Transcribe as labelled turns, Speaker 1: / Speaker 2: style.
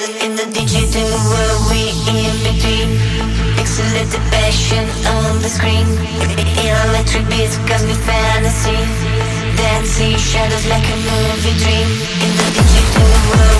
Speaker 1: In the digital world, we in between. Pixelated passion on the screen. Electric beats, cosmic fantasy. Dancing shadows like a movie dream. In the digital world.